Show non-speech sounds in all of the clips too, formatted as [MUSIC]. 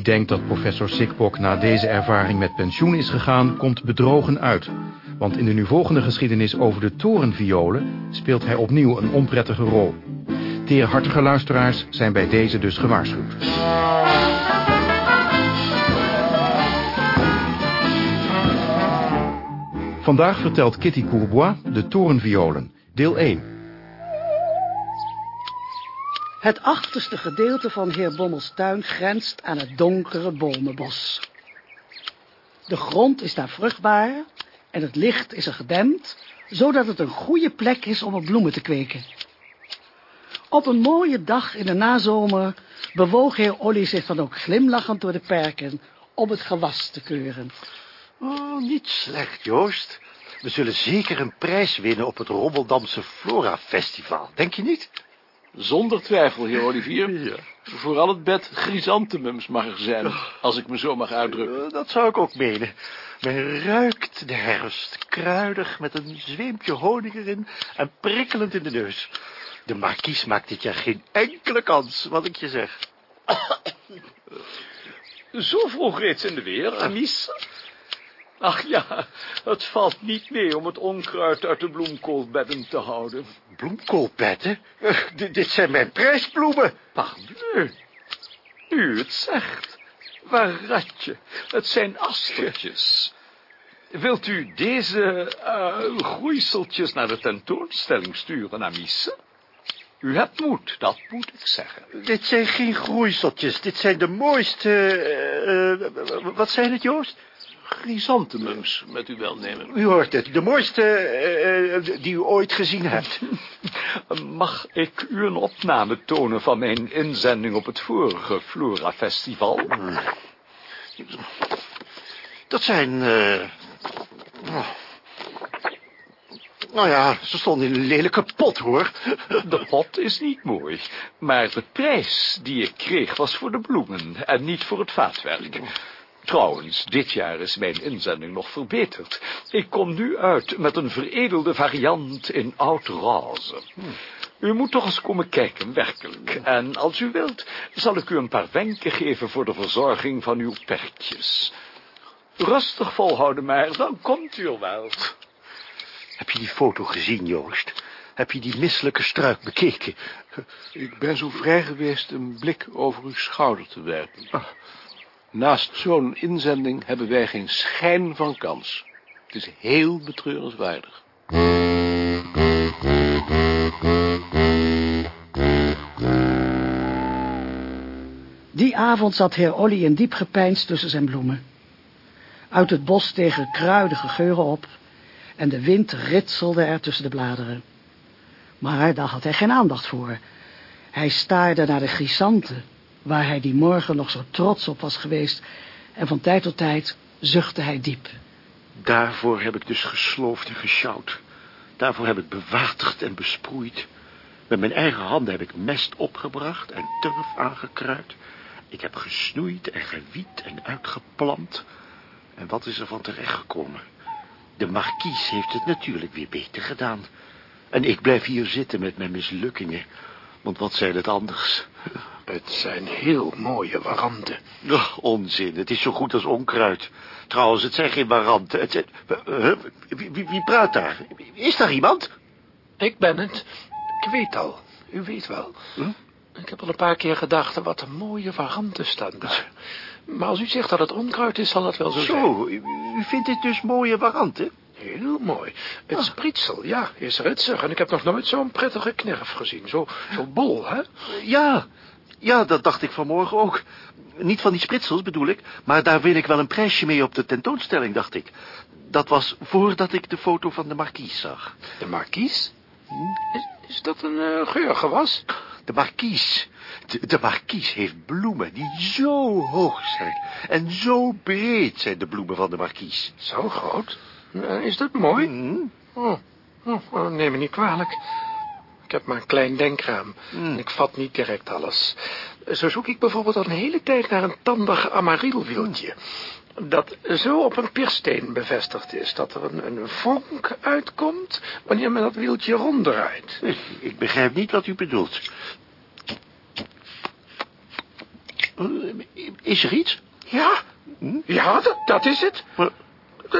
Wie denkt dat professor Sikbok na deze ervaring met pensioen is gegaan, komt bedrogen uit. Want in de nu volgende geschiedenis over de torenviolen speelt hij opnieuw een onprettige rol. Teerhartige luisteraars zijn bij deze dus gewaarschuwd. Vandaag vertelt Kitty Courbois de torenviolen, deel 1. Het achterste gedeelte van heer Bommels tuin grenst aan het donkere bomenbos. De grond is daar vruchtbaar en het licht is er gedempt, zodat het een goede plek is om op bloemen te kweken. Op een mooie dag in de nazomer bewoog heer Olly zich dan ook glimlachend door de perken om het gewas te keuren. Oh, niet slecht, Joost. We zullen zeker een prijs winnen op het Rommeldamse Flora Festival, denk je niet? Zonder twijfel, heer Olivier. [LAUGHS] Vooral het bed chrysanthemums mag er zijn, als ik me zo mag uitdrukken. Eh, Dat zou ik ook menen. Men ruikt de herfst, kruidig, met een zweempje honing erin en prikkelend in de neus. De markies maakt dit jaar geen enkele kans, wat ik je zeg. Zo vroeg reeds in de weer, Amis. Ach ja, het valt niet mee om het onkruid uit de bloemkoolbedden te houden. Bloemkoolpetten? Eh, dit- zijn mijn prijsbloemen. Pardieu, u het zegt. Waar ratje, het zijn astertjes. Wilt u deze eh, groeiseltjes naar de tentoonstelling sturen, Amice? U hebt moed, dat moet ik zeggen. Dit zijn geen groeiseltjes, dit zijn de mooiste... eh, wat zijn het, Joost? Chrysanthemums, met uw welnemen. U hoort het, de mooiste eh, eh, die u ooit gezien hebt. [LAUGHS] Mag ik u een opname tonen van mijn inzending op het vorige Flora Festival? Dat zijn... eh, oh. Nou ja, ze stonden in een lelijke pot, hoor. De pot is niet mooi, maar de prijs die ik kreeg was voor de bloemen en niet voor het vaatwerk. Trouwens, dit jaar is mijn inzending nog verbeterd. Ik kom nu uit met een veredelde variant in oud roze. U moet toch eens komen kijken, werkelijk. En als u wilt, zal ik u een paar wenken geven voor de verzorging van uw perkjes. Rustig volhouden maar, dan komt u er wel. Heb je die foto gezien, Joost? Heb je die misselijke struik bekeken? Ik ben zo vrij geweest een blik over uw schouder te werpen. Naast zo'n inzending hebben wij geen schijn van kans. Het is heel betreurenswaardig. Die avond zat heer Olly in diep gepeins tussen zijn bloemen. Uit het bos tegen kruidige geuren op en de wind ritselde er tussen de bladeren. Maar daar had hij geen aandacht voor. Hij staarde naar de grisanten, waar hij die morgen nog zo trots op was geweest, en van tijd tot tijd zuchtte hij diep. Daarvoor heb ik dus gesloofd en gesjouwd. Daarvoor heb ik bewaterd en besproeid. Met mijn eigen handen heb ik mest opgebracht en turf aangekruid. Ik heb gesnoeid en gewiet en uitgeplant. En wat is er van terechtgekomen? De markies heeft het natuurlijk weer beter gedaan. En ik blijf hier zitten met mijn mislukkingen. Want wat zijn het anders? Het zijn heel mooie waranten. Ach, onzin, het is zo goed als onkruid. Trouwens, het zijn geen waranten. Het zijn... Huh? Wie, wie, wie praat daar? Is daar iemand? Ik ben het. Ik weet al. U weet wel. Ik heb al een paar keer gedacht, wat een mooie waranten staan daar. Maar als u zegt dat het onkruid is, zal dat wel zo, zijn. Zo, u, vindt dit dus mooie waranten? Heel mooi. Het spritsel, ja, is ritsig. En ik heb nog nooit zo'n prettige knerf gezien. Zo, zo bol, hè? Ja, ja, dat dacht ik vanmorgen ook. Niet van die spritsels bedoel ik, maar daar wil ik wel een prijsje mee op de tentoonstelling, dacht ik. Dat was voordat ik de foto van de markies zag. De markies? Is, is dat een uh, geurgewas? De markies. De, de markies heeft bloemen die zo hoog zijn. En zo breed zijn de bloemen van de markies. Zo groot? Uh, is dat mooi? Oh, oh, neem me niet kwalijk. Ik heb maar een klein denkraam. Mm. En ik vat niet direct alles. Zo zoek ik bijvoorbeeld al een hele tijd naar een tandig amarilwieltje. Dat zo op een piersteen bevestigd is. Dat er een, een vonk uitkomt wanneer men dat wieltje ronddraait. Ik, ik begrijp niet wat u bedoelt. Is er iets? Ja, ja, dat, dat is het. Maar-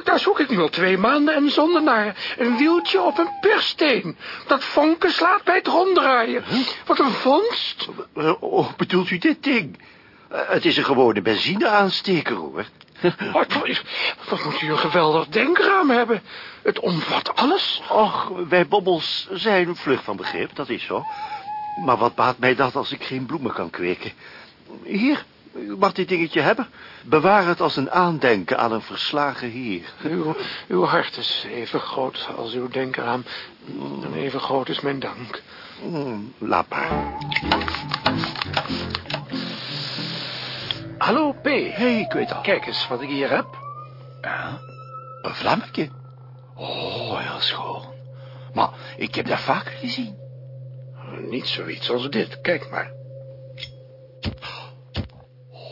Daar zoek ik nu al twee maanden en zonden naar. Een wieltje op een persteen. Dat vonken slaat bij het ronddraaien. Wat een vondst. Eh, Oh, bedoelt u dit ding? Eh, Het is een gewone benzineaansteker, hoor. [LAUGHS] Wat moet u een geweldig denkraam hebben. Het omvat alles. Och, wij bobbels zijn vlug van begrip, dat is zo. Maar wat baat mij dat als ik geen bloemen kan kweken? Hier, u mag dit dingetje hebben. Bewaar het als een aandenken aan een verslagen heer. Uw, uw hart is even groot als uw denkraam. En even groot is mijn dank. Hmm, laat maar. Hallo, P. Hé, hey, ik weet al. Kijk eens wat ik hier heb. Ja, een vlammetje. Oh, heel schoon. Maar ik heb dat vaker gezien. Niet zoiets als dit. Kijk maar.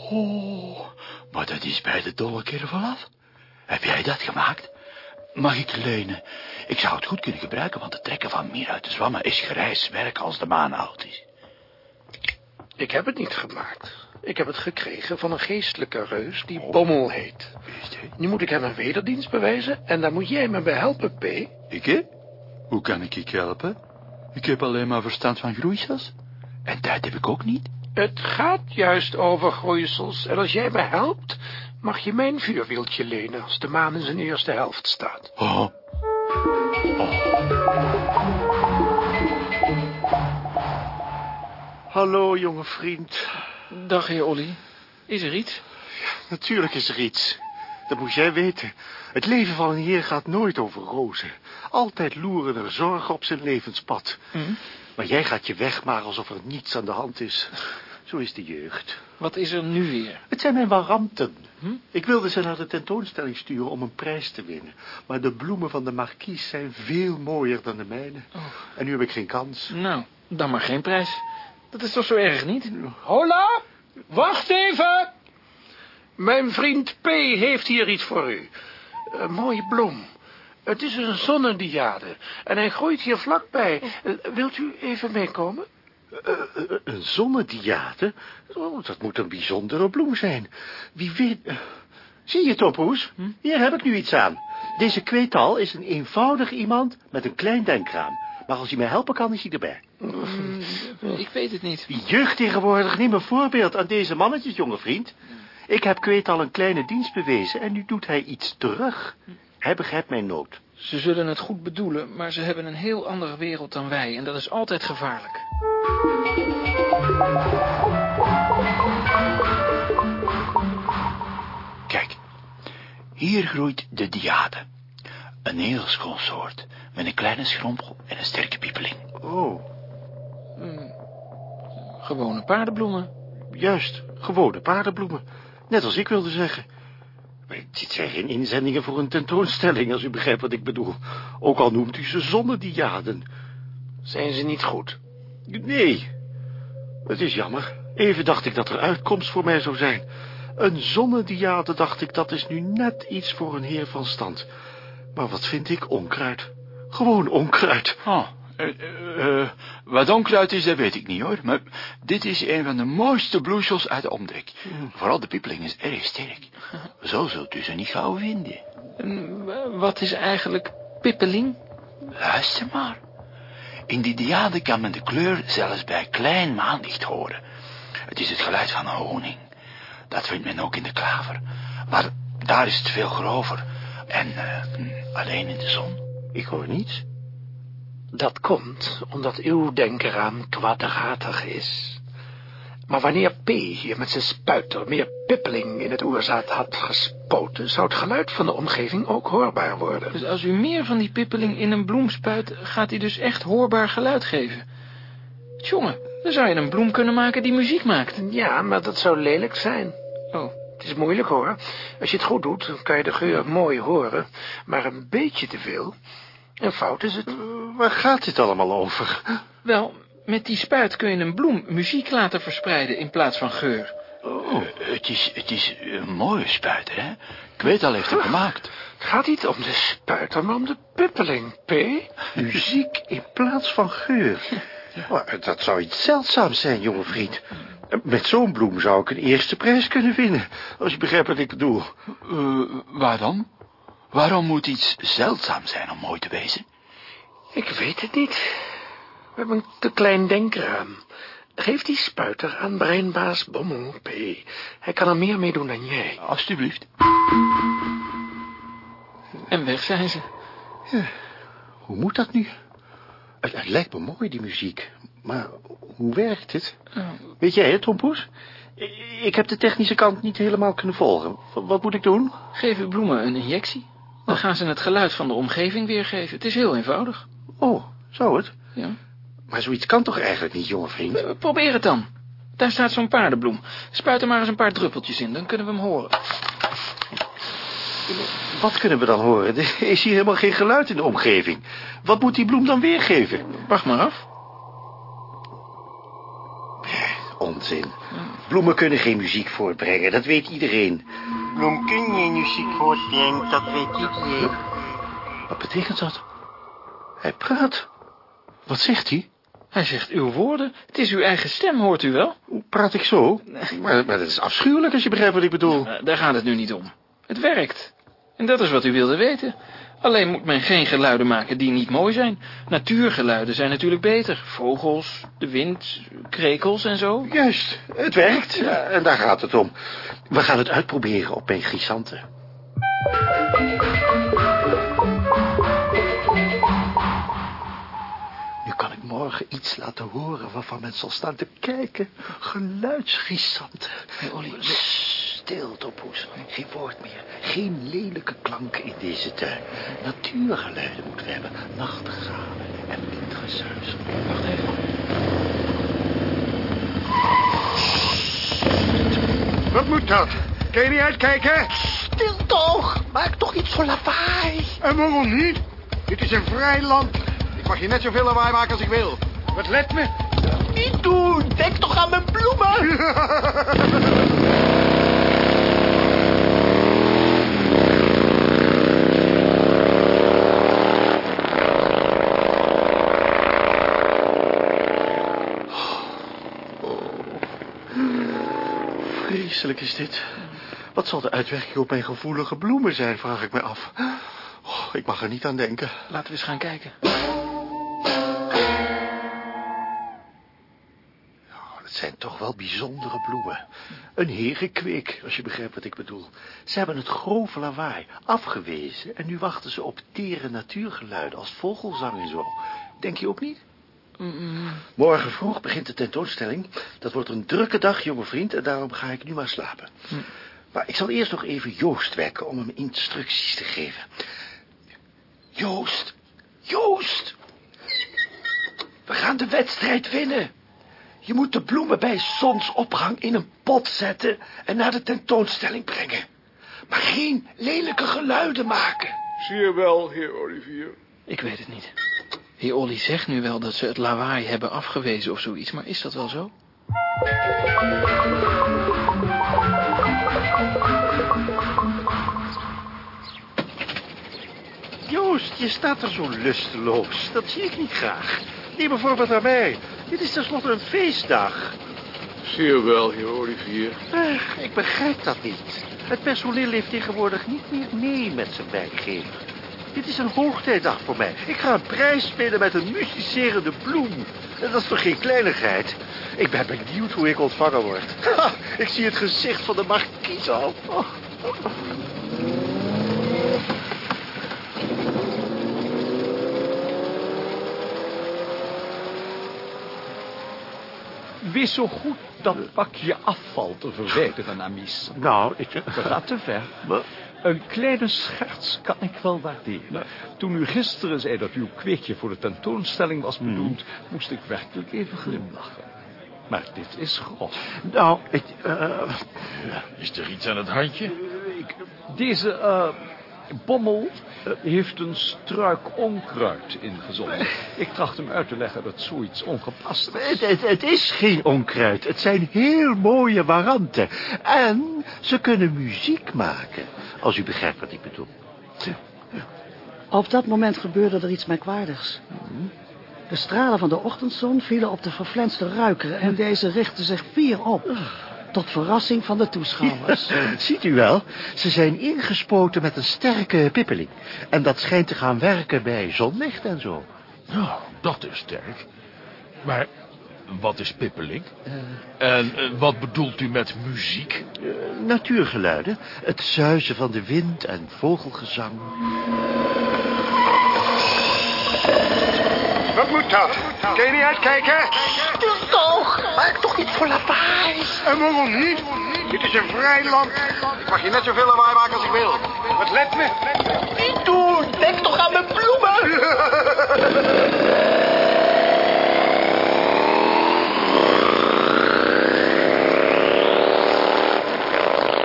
Oh, maar dat is bij de dolle kerel af. Heb jij dat gemaakt? Mag ik lenen? Ik zou het goed kunnen gebruiken, want het trekken van meer uit de zwammen is grijs werk als de maan oud is. Ik heb het niet gemaakt. Ik heb het gekregen van een geestelijke reus die Bommel heet. Is het? Nu moet ik hem een wederdienst bewijzen en daar moet jij me bij helpen, P. Ik, hè? Hoe kan ik je helpen? Ik heb alleen maar verstand van groeisels. En tijd heb ik ook niet. Het gaat juist over groeisels en als jij me helpt, mag je mijn vuurwieltje lenen als de maan in zijn eerste helft staat. Oh. Hallo, jonge vriend. Dag, heer Olly. Is er iets? Natuurlijk is er iets. Dat moet jij weten. Het leven van een heer gaat nooit over rozen. Altijd loeren er zorgen op zijn levenspad. Maar jij gaat je weg maar alsof er niets aan de hand is. Zo is de jeugd. Wat is er nu weer? Het zijn mijn waranten. Ik wilde ze naar de tentoonstelling sturen om een prijs te winnen. Maar de bloemen van de markies zijn veel mooier dan de mijne. En nu heb ik geen kans. Nou, dan maar geen prijs. Dat is toch zo erg niet? Hola, wacht even. Mijn vriend P. heeft hier iets voor u. Een mooie bloem. Het is een zonnediade en hij groeit hier vlakbij. Eh, Wilt u even meekomen? Eh, eh, een zonnediade? Oh, dat moet een bijzondere bloem zijn. Wie weet... Zie je, Tophoes? Hier heb ik nu iets aan. Deze kweetal is een eenvoudig iemand met een klein denkraam. Maar als hij mij helpen kan, is hij erbij. Ik weet het niet. Die jeugd tegenwoordig, neem een voorbeeld aan deze mannetjes, jonge vriend. Ik heb Kweetal een kleine dienst bewezen en nu doet hij iets terug. Hij begrijpt mijn nood. Ze zullen het goed bedoelen, maar ze hebben een heel andere wereld dan wij. En dat is altijd gevaarlijk. Kijk, hier groeit de diade. Een heel schoon soort, met een kleine schrompel en een sterke piepeling. Oh, Gewone paardenbloemen. juist, gewone paardenbloemen. Net als ik wilde zeggen. Maar dit zijn geen inzendingen voor een tentoonstelling, als u begrijpt wat ik bedoel. Ook al noemt u ze zonnediaden. Zijn ze niet goed? Nee, het is jammer. Even dacht ik dat er uitkomst voor mij zou zijn. Een zonnediade, dacht ik, dat is nu net iets voor een heer van stand. Maar wat vind ik onkruid? Gewoon onkruid. Oh, eh, wat onkruid is, dat weet ik niet hoor. Maar dit is een van de mooiste bloeisels uit de omtrek. Vooral de piepeling is erg sterk. [LAUGHS] Zo zult u ze niet gauw vinden. En wa- wat is eigenlijk pippeling? Luister maar. In die diade kan men de kleur zelfs bij klein maanlicht horen. Het is het geluid van honing. Dat vindt men ook in de klaver. Maar daar is het veel grover. En hm, alleen in de zon. Ik hoor niets. Dat komt omdat uw denkraam kwadratig is. Maar wanneer P hier met zijn spuiter meer pippeling in het oerzaad had gespoten, zou het geluid van de omgeving ook hoorbaar worden. Dus als u meer van die pippeling in een bloem spuit, gaat hij dus echt hoorbaar geluid geven. Tjonge, dan zou je een bloem kunnen maken die muziek maakt. Ja, maar dat zou lelijk zijn. Oh, Het is moeilijk hoor. Als je het goed doet, dan kan je de geur mooi horen. Maar een beetje te veel. En fout is het. Eh, Waar gaat dit allemaal over? wel, met die spuit kun je een bloem muziek laten verspreiden in plaats van geur. Oh, het is, het is een mooie spuiter, hè? Ik weet al, heeft hem gemaakt. Het gaat niet om de spuiter, maar om de pippeling, P. Muziek in plaats van geur. [LAUGHS] Dat zou iets zeldzaams zijn, jonge vriend. Met zo'n bloem zou ik een eerste prijs kunnen winnen, als je begrijpt wat ik bedoel. Uh, waar dan? Waarom moet iets zeldzaam zijn om mooi te wezen? Ik weet het niet. We hebben een te klein denkraam. Geef die spuiter aan breinbaas Bommel P. Hij kan er meer mee doen dan jij. Alsjeblieft. En weg zijn ze. Hoe moet dat nu? Het, het lijkt me mooi, die muziek. Maar hoe werkt het? Weet jij het, Tom Poes? I- Ik heb de technische kant niet helemaal kunnen volgen. Wat moet ik doen? Geef uw bloemen een injectie. Dan gaan ze het geluid van de omgeving weergeven. Het is heel eenvoudig. Oh, zou het? Ja. Maar zoiets kan toch eigenlijk niet, jonge vriend? Eh, Probeer het dan. Daar staat zo'n paardenbloem. Spuit er maar eens een paar druppeltjes in, dan kunnen we hem horen. Wat kunnen we dan horen? Er is hier helemaal geen geluid in de omgeving. Wat moet die bloem dan weergeven? Wacht maar af. Onzin. Bloemen kunnen geen muziek voortbrengen, dat weet iedereen. Bloem kun je muziek voortbrengen, dat weet iedereen. Wat betekent dat? Hij praat. Wat zegt hij? Hij zegt uw woorden. Het is uw eigen stem, hoort u wel? Hoe praat ik zo? Maar, maar dat is afschuwelijk als je begrijpt wat ik bedoel. Eh, daar gaat het nu niet om. Het werkt. En dat is wat u wilde weten. Alleen moet men geen geluiden maken die niet mooi zijn. Natuurgeluiden zijn natuurlijk beter. Vogels, de wind, krekels en zo. Juist, het werkt. Ja, en daar gaat het om. We gaan het uitproberen op mijn grisanten. Nu kan ik morgen iets laten horen waarvan men zal staan te kijken. Hey, Olly, we- Stil, Toppoes. Geen woord meer. Geen lelijke klanken in deze tuin. Natuurgeluiden moeten we hebben. Nachtegalen en windgezuis. Wacht even. Wat moet dat? Kun je niet uitkijken? Stil toch! Maak toch niet zo lawaai! En waarom niet? Dit is een vrij land. Ik mag hier net zoveel lawaai maken als ik wil. Wat let me? Niet doen! Denk toch aan mijn bloemen! [LAUGHS] Is dit. Wat zal de uitwerking op mijn gevoelige bloemen zijn, vraag ik me af. Oh, ik mag er niet aan denken. Laten we eens gaan kijken. Oh, het zijn toch wel bijzondere bloemen. Een herenkweek, als je begrijpt wat ik bedoel. Ze hebben het grove lawaai afgewezen... en nu wachten ze op tere natuurgeluiden als vogelsang en zo. Denk je ook niet? Morgen vroeg begint de tentoonstelling. Dat wordt een drukke dag, jonge vriend, en daarom ga ik nu maar slapen. Maar ik zal eerst nog even Joost wekken om hem instructies te geven. Joost, Joost! We gaan de wedstrijd winnen. Je moet de bloemen bij zonsopgang in een pot zetten en naar de tentoonstelling brengen. Maar geen lelijke geluiden maken. Zeer wel, heer Olivier. Ik weet het niet. Heer Olly zegt nu wel dat ze het lawaai hebben afgewezen of zoiets, maar is dat wel zo? Joost, je staat er zo lusteloos. Dat zie ik niet graag. Neem bijvoorbeeld aan mij. Dit is tenslotte een feestdag. Zeer wel, heer Olivier. Ach, ik begrijp dat niet. Het personeel leeft tegenwoordig niet meer mee met zijn werkgever. Dit is een hoogtijdag voor mij. Ik ga een prijs winnen met een musicerende bloem. En dat is toch geen kleinigheid? Ik ben benieuwd hoe ik ontvangen word. Ha, ik zie het gezicht van de markies al. Oh. Wees zo goed dat pakje afval te verwijderen, Amis. Nou, ik... Dat gaat te ver. Een kleine scherts kan ik wel waarderen. Toen u gisteren zei dat uw kweekje voor de tentoonstelling was bedoeld... moest ik werkelijk even glimlachen. Maar dit is grof. Nou, ik... eh, Is er iets aan het handje? Ik, deze eh, bommel heeft een struik onkruid ingezonden. Ik tracht hem uit te leggen dat zoiets ongepast is. Het, het, het is geen onkruid. Het zijn heel mooie waranten. En ze kunnen muziek maken. Als u begrijpt wat ik bedoel. Op dat moment gebeurde er iets merkwaardigs. De stralen van de ochtendzon vielen op de verflenste ruiker... en deze richtte zich fier op. Tot verrassing van de toeschouwers. Ziet u wel, ze zijn ingespoten met een sterke pippeling. En dat schijnt te gaan werken bij zonlicht en zo. Nou, dat is sterk. Maar wat is pippeling? En eh, wat bedoelt u met muziek? Eh, natuurgeluiden, het zuizen van de wind en vogelgezang. Wat moet dat? Kun je niet uitkijken? Doe toch! Maak toch niet voor lawaai! En waarom niet? Dit is een vrij land. Ik mag je net zoveel lawaai maken als ik wil. Wat let me? Niet doen! Denk toch aan mijn bloemen!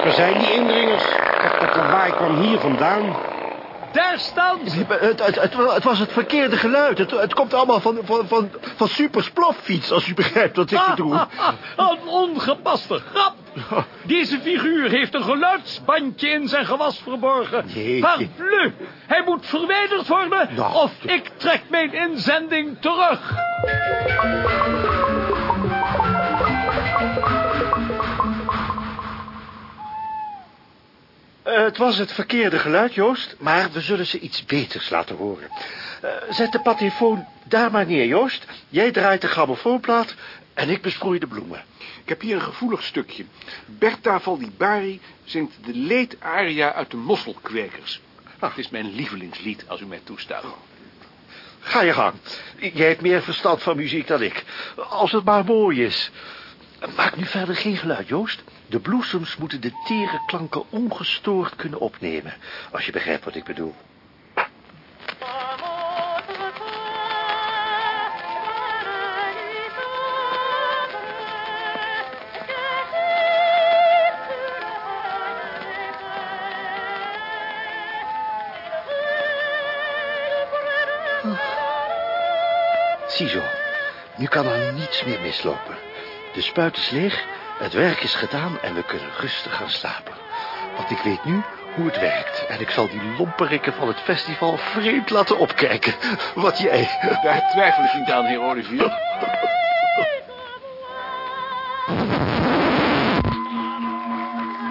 Waar zijn die indringers? Dat lawaai kwam hier vandaan. Daar staan ze. Het, het, het, het was het verkeerde geluid. Het, komt allemaal van, van, van, van Super Sploffiets, als u begrijpt wat ik [LAUGHS] bedoel. Een ongepaste grap. [LAUGHS] Deze figuur heeft een geluidsbandje in zijn gewas verborgen. Nee. Parbleu, hij moet verwijderd worden... Nou. of ik trek mijn inzending terug. Eh, het was het verkeerde geluid, Joost, maar we zullen ze iets beters laten horen. Eh, zet de patefoon daar maar neer, Joost. Jij draait de grammofoonplaat en ik besproei de bloemen. Ik heb hier een gevoelig stukje. Bertha Valdibari zingt de leedaria uit de mosselkwekers. Het is mijn lievelingslied, als u mij toestaat. Ga je gang. Jij hebt meer verstand van muziek dan ik. Als het maar mooi is. Maak nu verder geen geluid, Joost. De bloesems moeten de tere klanken ongestoord kunnen opnemen. Als je begrijpt wat ik bedoel. Ziezo, nu kan er niets meer mislopen. De spuit is leeg, het werk is gedaan en we kunnen rustig gaan slapen. Want ik weet nu hoe het werkt. En ik zal die lomperikken van het festival vreemd laten opkijken. Wat jij. Daar twijfel ik niet aan, heer Olivier.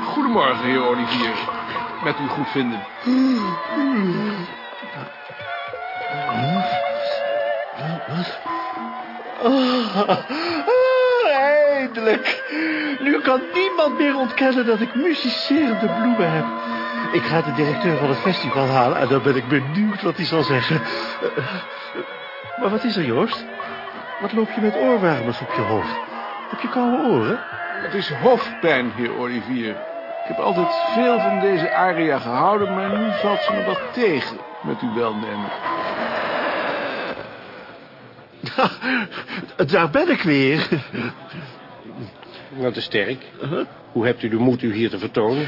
Goedemorgen, heer Olivier. Met uw goedvinden. Ah, eindelijk. Kan niemand meer ontkennen dat ik muzicerende bloemen heb. Ik ga de directeur van het festival halen en dan ben ik benieuwd wat hij zal zeggen. Eh, maar wat is er, Joost? Wat loop je met oorwarmers op je hoofd? Heb je koude oren? Het is hoofdpijn, heer Olivier. Ik heb altijd veel van deze aria gehouden, maar nu valt ze me wat tegen, met uw welnemen. [LAUGHS] Daar ben ik weer. Dat is sterk. Hoe hebt u de moed u hier te vertonen?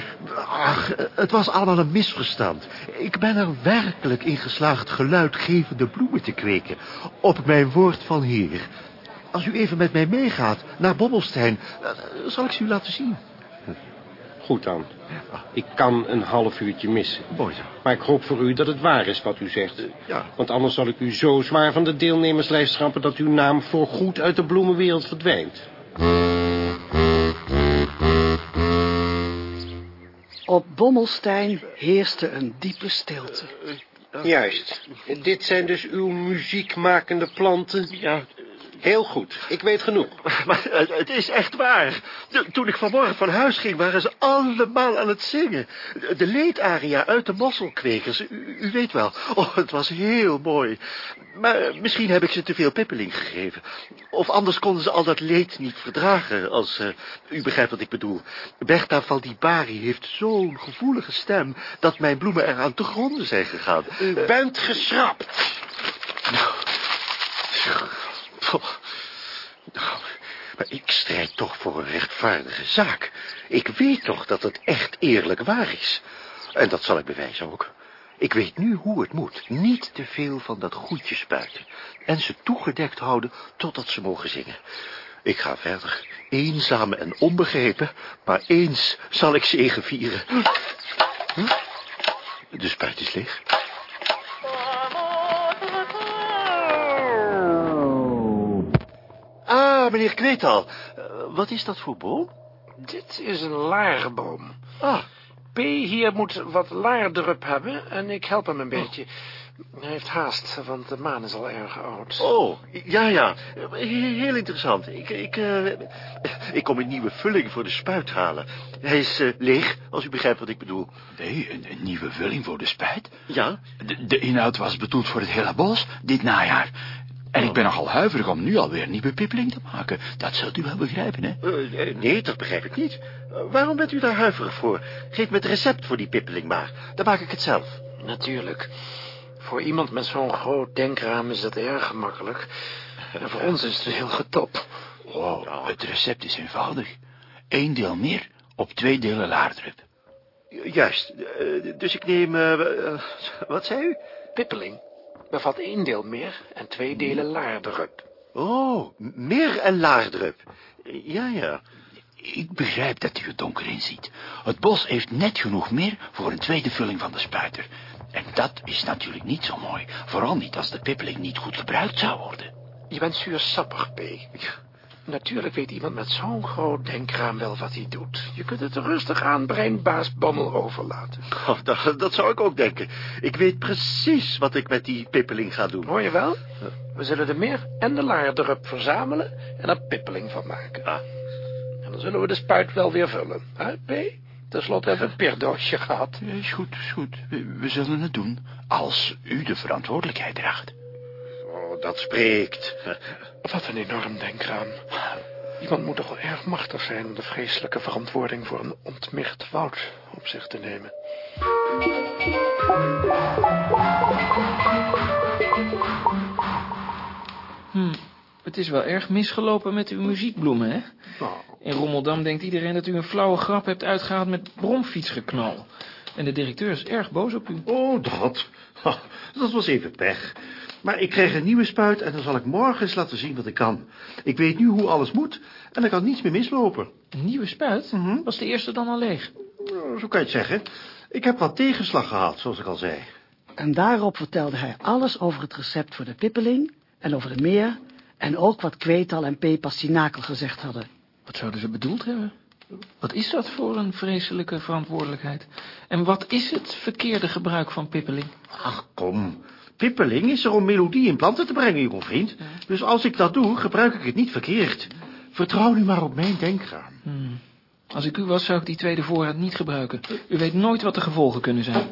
Ach, het was allemaal een misverstand. Ik ben er werkelijk in geslaagd geluidgevende bloemen te kweken. Op mijn woord van heer. Als u even met mij meegaat naar Bobbelstein, eh, zal ik ze u laten zien. Goed dan. Ik kan een half uurtje missen. Mooi zo. Maar ik hoop voor u dat het waar is wat u zegt. Ja. Want anders zal ik u zo zwaar van de deelnemerslijst schrappen... dat uw naam voorgoed uit de bloemenwereld verdwijnt. Op Bommelstein heerste een diepe stilte. Juist. Dit zijn dus uw muziekmakende planten? Ja, Heel goed. Ik weet genoeg. [LAUGHS] maar het, het is echt waar. Toen ik vanmorgen van huis ging, waren ze allemaal aan het zingen. De, leedaria uit de mosselkwekers, u, u weet wel. Oh, het was heel mooi. Maar eh, misschien heb ik ze te veel pippeling gegeven. Of anders konden ze al dat leed niet verdragen, als eh, u begrijpt wat ik bedoel. Bertha Valdibari heeft zo'n gevoelige stem... dat mijn bloemen eraan te gronden zijn gegaan. U bent geschrapt. Nou, maar ik strijd toch voor een rechtvaardige zaak. Ik weet toch dat het echt eerlijk waar is. En dat zal ik bewijzen ook. Ik weet nu hoe het moet. Niet te veel van dat goedje spuiten. En ze toegedekt houden totdat ze mogen zingen. Ik ga verder. Eenzaam en onbegrepen. Maar eens zal ik zegen vieren. De spuit is leeg. Ja, meneer Kweetal. Eh, wat is dat voor boom? Dit is een laarboom. Ah, P hier moet wat laardrup hebben en ik help hem een beetje. Hij heeft haast, want de maan is al erg oud. oh, ja, ja. He- Heel interessant. Ik, ik, eh, ik kom een nieuwe vulling voor de spuit halen. Hij is eh, leeg, als u begrijpt wat ik bedoel. Nee, een, een nieuwe vulling voor de spuit. Ja? De, de inhoud was bedoeld voor het hele bos, dit najaar. En ik ben nogal huiverig om nu alweer nieuwe pippeling te maken. Dat zult u wel begrijpen, hè? Eh, eh, nee, dat begrijp ik niet. Eh, waarom bent u daar huiverig voor? Geef me het recept voor die pippeling maar. Dan maak ik het zelf. Natuurlijk. Voor iemand met zo'n groot denkraam is dat erg gemakkelijk. En voor ons is het heel getop. Oh, het recept is eenvoudig. Eén deel meer op twee delen laardrup. Ju- Juist. Dus ik neem... wat zei u? Pippeling bevat één deel meer en twee delen laardrup. Oh, meer en laardrup. Ja, ja. Ik begrijp dat u het donker inziet. Het bos heeft net genoeg meer voor een tweede vulling van de spuiter. En dat is natuurlijk niet zo mooi. Vooral niet als de pippeling niet goed gebruikt zou worden. Je bent zuursappig, P. Natuurlijk weet iemand met zo'n groot denkraam wel wat hij doet. Je kunt het rustig aan breinbaas Bammel overlaten. [LAUGHS] Oh, dat, dat zou ik ook denken. Ik weet precies wat ik met die pippeling ga doen. Hoor je wel? We zullen de meer en de laardrup verzamelen en er pippeling van maken. Ah. En dan zullen we de spuit wel weer vullen. Hè, P? Ten slotte hebben we een peerdoosje gehad. Is goed, is goed. We, we zullen het doen. Als u de verantwoordelijkheid draagt. Dat spreekt. Wat een enorm denkraam. Iemand moet toch wel erg machtig zijn om de vreselijke verantwoording voor een ontmicht woud op zich te nemen. Hm, het is wel erg misgelopen met uw muziekbloemen, hè? Oh. In Rommeldam denkt iedereen dat u een flauwe grap hebt uitgehaald met bromfietsgeknal. En de directeur is erg boos op u. Oh, dat. Ha, Dat was even pech. Maar ik krijg een nieuwe spuit en dan zal ik morgen eens laten zien wat ik kan. Ik weet nu hoe alles moet en er kan niets meer mislopen. Een nieuwe spuit? Was de eerste dan al leeg? Nou, Zo kan je het zeggen. Ik heb wat tegenslag gehad, zoals ik al zei. En daarop vertelde hij alles over het recept voor de pippeling en over de meer en ook wat Kweetal en P. Pastinakel gezegd hadden. Wat zouden ze bedoeld hebben? Wat is dat voor een vreselijke verantwoordelijkheid? En wat is het verkeerde gebruik van pippeling? Ach, kom. Pippeling is er om melodie in planten te brengen, jonge vriend. Dus als ik dat doe, gebruik ik het niet verkeerd. Vertrouw nu maar op mijn denkraam. Hmm. Als ik u was, zou ik die tweede voorraad niet gebruiken. U weet nooit wat de gevolgen kunnen zijn.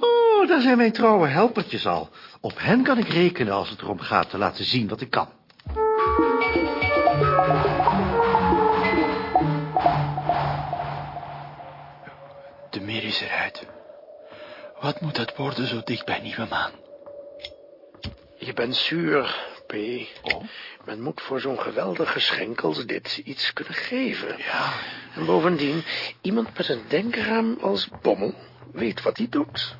Oh, daar zijn mijn trouwe helpertjes al. Op hen kan ik rekenen als het erom gaat te laten zien wat ik kan. Is eruit. Wat moet dat worden zo dicht bij nieuwe maan? Je bent zuur, P. Oh? Men moet voor zo'n geweldig geschenk als dit iets kunnen geven. Ja, En bovendien, iemand met een denkraam als Bommel weet wat hij doet.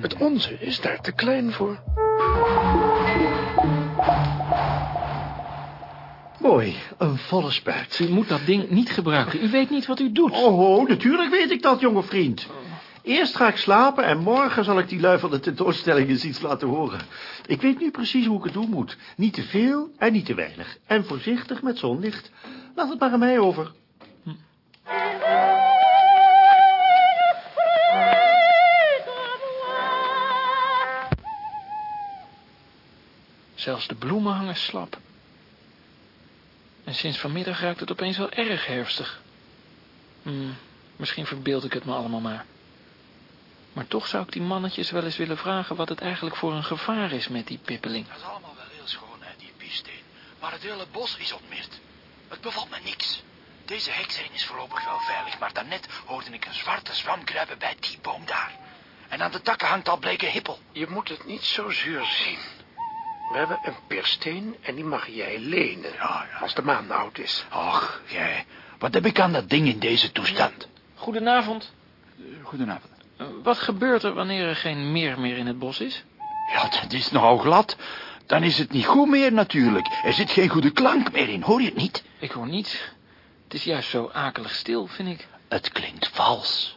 Het onze is daar te klein voor. Mooi, een volle spuit. U moet dat ding niet gebruiken. U weet niet wat u doet. Oh, natuurlijk weet ik dat, jonge vriend. Eerst ga ik slapen en morgen zal ik die lui van de tentoonstelling eens iets laten horen. Ik weet nu precies hoe ik het doen moet. Niet te veel en niet te weinig. En voorzichtig met zonlicht. Laat het maar aan mij over. Zelfs de bloemen hangen slap. En sinds vanmiddag ruikt het opeens wel erg herfstig. Hmm, misschien verbeeld ik het me allemaal maar. Maar toch zou ik die mannetjes wel eens willen vragen wat het eigenlijk voor een gevaar is met die pippeling. dat is allemaal wel heel schoon, hè, die piesteen. Maar het hele bos is ontmeerd. Het bevalt me niks. Deze heksering is voorlopig wel veilig, maar daarnet hoorde ik een zwarte zwam kruipen bij die boom daar. En aan de takken hangt al bleke hippel. Je moet het niet zo zuur zien. We hebben een peersteen en die mag jij lenen. Ja, ja. Als de maan oud is. Och, jij, wat heb ik aan dat ding in deze toestand? Goedenavond. Goedenavond. Wat gebeurt er wanneer er geen meer meer in het bos is? Ja, dat is nogal glad. Dan is het niet goed meer natuurlijk. Er zit geen goede klank meer in, hoor je het niet? Ik hoor niets. Het is juist zo akelig stil, vind ik. Het klinkt vals.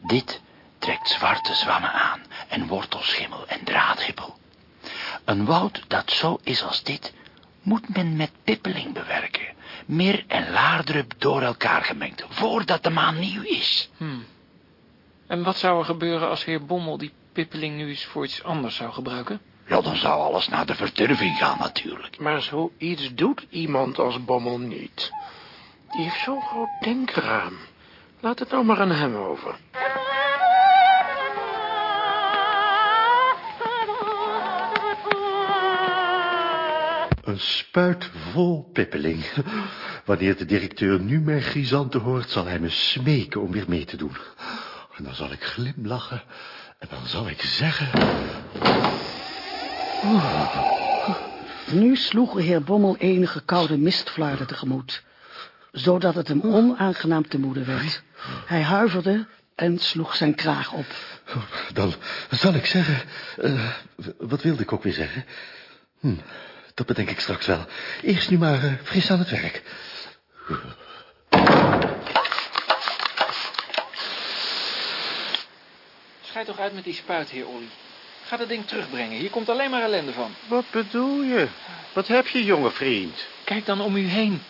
Dit trekt zwarte zwammen aan en wortelschimmel en draadhippel. Een woud dat zo is als dit moet men met pippeling bewerken. Meer en laardrup door elkaar gemengd, voordat de maan nieuw is. Hmm. En wat zou er gebeuren als heer Bommel die pippeling nu eens voor iets anders zou gebruiken? Ja, dan zou alles naar de verderving gaan natuurlijk. Maar zoiets doet iemand als Bommel niet. Die heeft zo'n groot denkraam. Laat het nou maar aan hem over. Een spuit vol pippeling. Wanneer de directeur nu mijn grisanten hoort, zal hij me smeken om weer mee te doen. En dan zal ik glimlachen en dan zal ik zeggen... Nu sloeg de heer Bommel enige koude mistflarden tegemoet, zodat het hem onaangenaam te moede werd. Hij huiverde en sloeg zijn kraag op. Dan zal ik zeggen... eh, wat wilde ik ook weer zeggen? Hm, dat bedenk ik straks wel. Eerst nu maar eh, fris aan het werk. Schijt toch uit met die spuit, heer Olly. Ga dat ding terugbrengen. Hier komt alleen maar ellende van. Wat bedoel je? Wat heb je, jonge vriend? Kijk dan om u heen.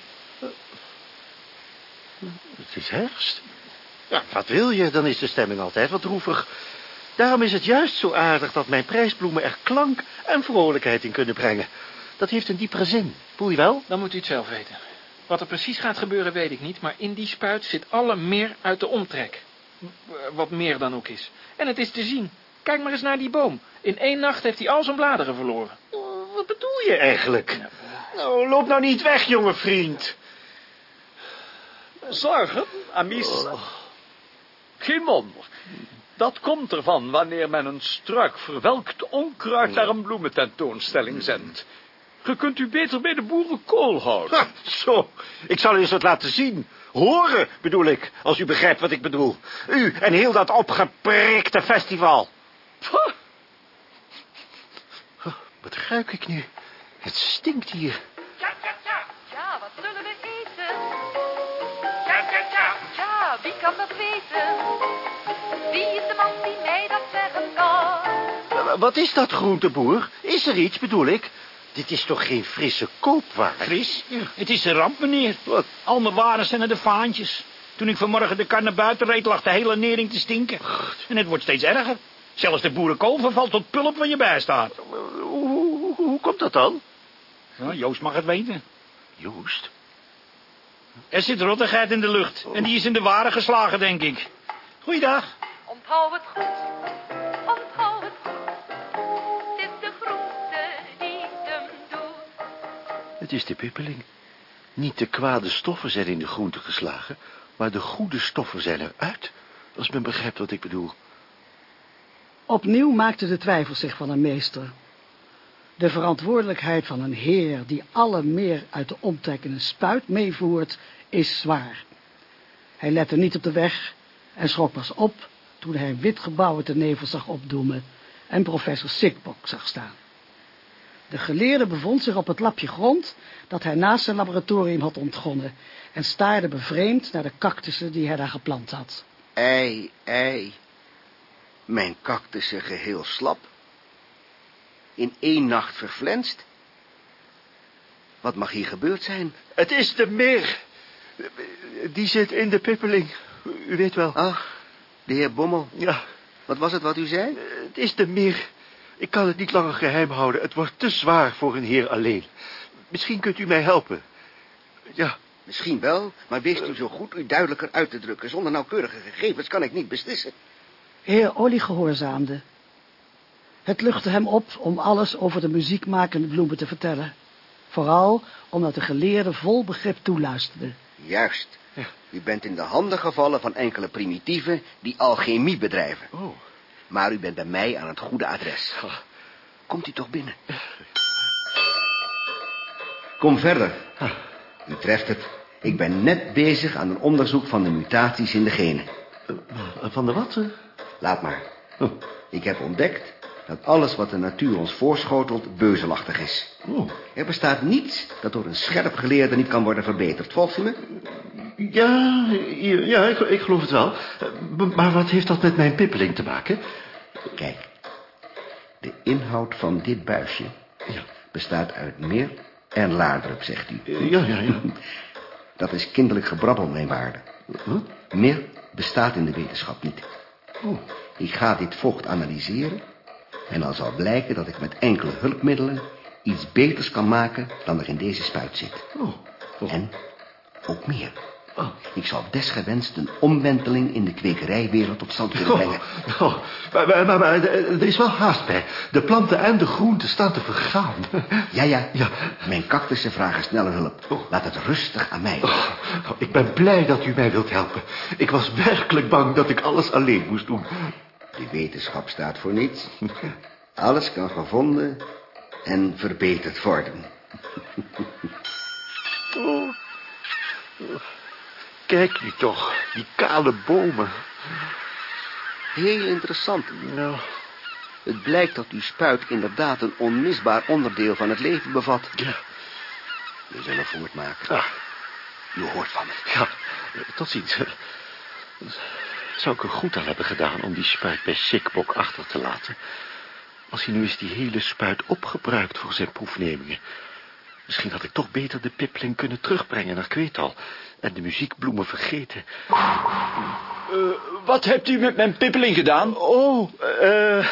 Het is herfst. Ja, wat wil je? Dan is de stemming altijd wat droevig. Daarom is het juist zo aardig dat mijn prijsbloemen er klank en vrolijkheid in kunnen brengen. Dat heeft een diepere zin. Voel je wel? Dan moet u het zelf weten. Wat er precies gaat gebeuren, weet ik niet. Maar in die spuit zit alle meer uit de omtrek. Wat meer dan ook is. En het is te zien. Kijk maar eens naar die boom. In één nacht heeft hij al zijn bladeren verloren. Wat bedoel je eigenlijk? Nou, loop nou niet weg, jonge vriend. Zorgen, Amis. Geen wonder. Dat komt ervan wanneer men een struik verwelkt onkruid naar een bloemententoonstelling zendt. Je kunt u beter bij de boerenkool houden. Ha, zo, ik zal u eens wat laten zien. Horen, bedoel ik, als u begrijpt wat ik bedoel. U en heel dat opgeprikte festival. Pah, Wat ruik ik nu? Het stinkt hier. Ja, ja, ja. Ja, wat zullen we eten? Ja, ja, ja. Ja, wie kan dat weten? Wie is de man die mij dat zeggen kan? Wat is dat, groenteboer? Is er iets, bedoel ik? Dit is toch geen frisse koopwaar? Fris? Het is de ramp, meneer. Al mijn waren zijn naar de vaantjes. Toen ik vanmorgen de kar naar buiten reed, lag de hele nering te stinken. En het wordt steeds erger. Zelfs de boerenkool vervalt tot pulp van je bijstaat. Hoe, hoe, hoe komt dat dan? Ja, Joost mag het weten. Joost? Er zit rottigheid in de lucht. En die is in de waren geslagen, denk ik. Goeiedag. Onthoud het goed. Het is de pippeling. Niet de kwade stoffen zijn in de groente geslagen, maar de goede stoffen zijn eruit. Als men begrijpt wat ik bedoel. Opnieuw maakte de twijfel zich van een meester. De verantwoordelijkheid van een heer die alle meer uit de omtrek in een spuit meevoert, is zwaar. Hij lette niet op de weg en schrok pas op toen hij een wit gebouw uit nevel zag opdoemen en professor Sikbok zag staan. De geleerde bevond zich op het lapje grond dat hij naast zijn laboratorium had ontgonnen en staarde bevreemd naar de cactussen die hij daar geplant had. Ei, ei. Mijn cactussen geheel slap. In één nacht verflenst. Wat mag hier gebeurd zijn? Het is de meer. Die zit in de pippeling. U weet wel. Ach, de heer Bommel. Ja, Wat was het wat u zei? het is de meer. Ik kan het niet langer geheim houden. Het wordt te zwaar voor een heer alleen. Misschien kunt u mij helpen. Ja, Misschien wel, maar wees u zo goed u duidelijker uit te drukken. Zonder nauwkeurige gegevens kan ik niet beslissen. Heer Olly gehoorzaamde. Het luchtte hem op om alles over de muziekmakende bloemen te vertellen. Vooral omdat de geleerde vol begrip toeluisterde. Juist. U bent in de handen gevallen van enkele primitieven die alchemie bedrijven. Oh. Maar u bent bij mij aan het goede adres. Komt u toch binnen. Kom verder. U treft het. Ik ben net bezig aan een onderzoek van de mutaties in de genen. van de wat? Laat maar. Ik heb ontdekt dat alles wat de natuur ons voorschotelt beuzelachtig is. Oh. Er bestaat niets dat door een scherp geleerde niet kan worden verbeterd. Volgt u me? Ja, ja ik, ik geloof het wel. Eh, Maar wat heeft dat met mijn pippeling te maken? Kijk, de inhoud van dit buisje bestaat uit meer En Laardrup, zegt u. Ja, ja, ja. [LAUGHS] Dat is kinderlijk gebrabbel, mijn waarde. Meer bestaat in de wetenschap niet. Oh. Ik ga dit vocht analyseren... en dan zal blijken dat ik met enkele hulpmiddelen... iets beters kan maken dan er in deze spuit zit. Oh. En ook meer. Ik zal desgewenst een omwenteling in de kwekerijwereld tot stand kunnen brengen. Oh, maar, maar, maar, maar er is wel haast bij. De planten en de groenten staan te vergaan. Ja, ja. ja. Mijn cactussen vragen snelle hulp. Laat het rustig aan mij. Oh, ik ben blij dat u mij wilt helpen. Ik was werkelijk bang dat ik alles alleen moest doen. De wetenschap staat voor niets. Alles kan gevonden en verbeterd worden. Kijk nu toch, die kale bomen. Heel interessant. Nou. Het blijkt dat uw spuit inderdaad een onmisbaar onderdeel van het leven bevat. Ja. We zullen voortmaken. Ah. U hoort van me. Ja, tot ziens. Zou ik er goed aan hebben gedaan om die spuit bij Sikbok achter te laten? Als hij nu eens die hele spuit opgebruikt voor zijn proefnemingen. Misschien had ik toch beter de pipling kunnen terugbrengen naar Kweetal... en de muziekbloemen vergeten. Uh, wat hebt u met mijn pippeling gedaan? Oh, uh,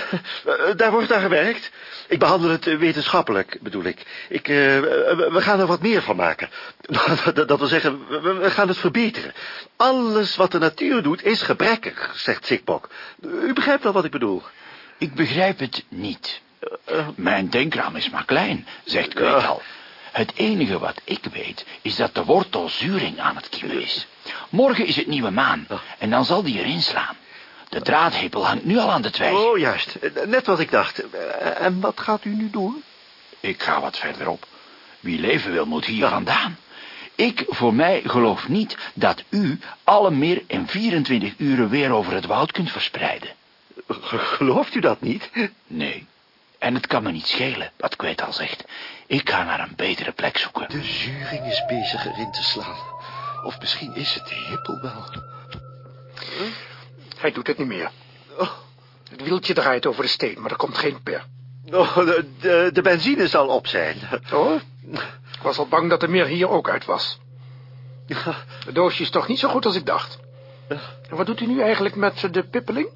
daar wordt aan gewerkt. Ik behandel het wetenschappelijk, bedoel ik. ik uh, we gaan er wat meer van maken. [LAUGHS] Dat, dat wil zeggen, we, gaan het verbeteren. Alles wat de natuur doet is gebrekkig, zegt Sikbok. U begrijpt wel wat ik bedoel. Ik begrijp het niet. Mijn denkraam is maar klein, zegt Kweetal. Het enige wat ik weet, is dat de wortel zuring aan het kiemen is. Morgen is het nieuwe maan, en dan zal die erin slaan. De draadhepel hangt nu al aan de twijg. Oh, juist. Net wat ik dacht. En wat gaat u nu doen? Ik ga wat verderop. Wie leven wil, moet hier vandaan. Ik voor mij geloof niet dat u alle meer in 24 uren weer over het woud kunt verspreiden. Gelooft u dat niet? Nee. En het kan me niet schelen, wat Kweet al zegt. Ik ga naar een betere plek zoeken. De zuring is bezig erin te slaan. Of misschien is het de hippel wel. Huh? Hij doet het niet meer. Oh. Het wieltje draait over de steen, maar er komt geen per. Oh, de, de, de benzine zal op zijn. Oh? Ik was al bang dat er meer hier ook uit was. Het doosje is toch niet zo goed als ik dacht. En wat doet u nu eigenlijk met de pippeling?